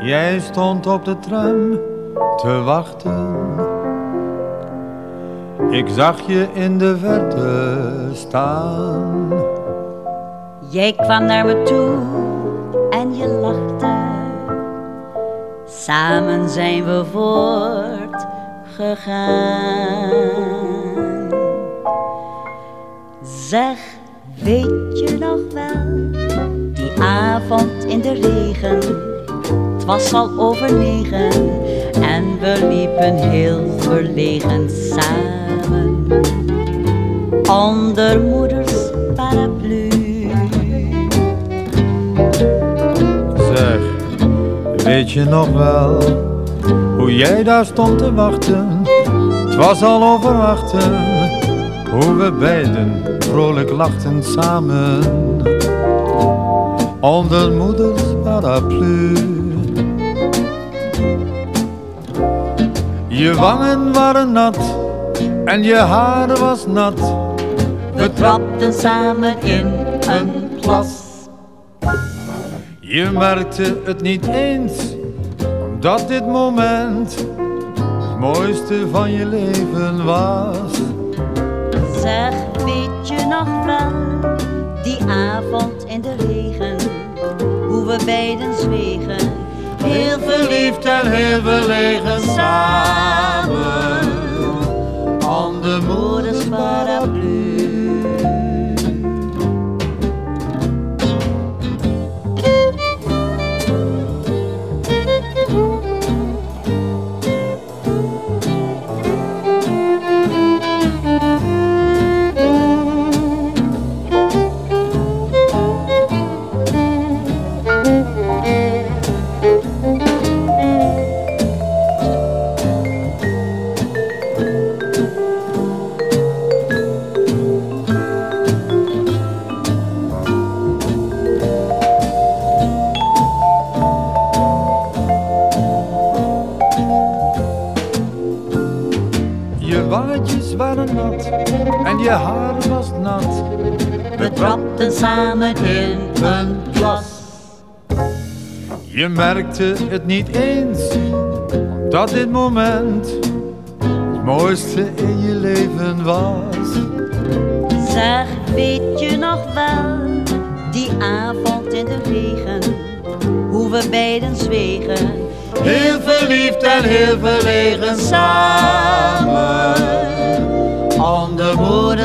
Jij stond op de tram te wachten. Ik zag je in de verte staan. Jij kwam naar me toe en je lachte. Samen zijn we voortgegaan. Zeg, weet je nog wel, die avond in de regen. Was al over negen en we liepen heel verlegen samen. Onder moeders paraplu. Zeg, weet je nog wel hoe jij daar stond te wachten? Het was al overwachten hoe we beiden vrolijk lachten samen. Onder moeders paraplu. Je wangen waren nat en je haar was nat. We trapten samen in een plas. Je merkte het niet eens, omdat dit moment het mooiste van je leven was. Zeg, weet je nog wel, die avond in de regen, hoe we beiden zwegen, heel verliefd en heel verlegen Je wangetjes waren nat en je haar was nat. We trapten samen in een plas. Je merkte het niet eens, omdat dit moment het mooiste in je leven was. Zeg, weet je nog wel, die avond in de regen, hoe we beiden zwegen, heel verliefd en heel verlegen samen,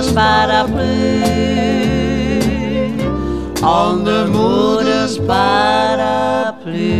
moeders paraplu, onder moeders paraplu.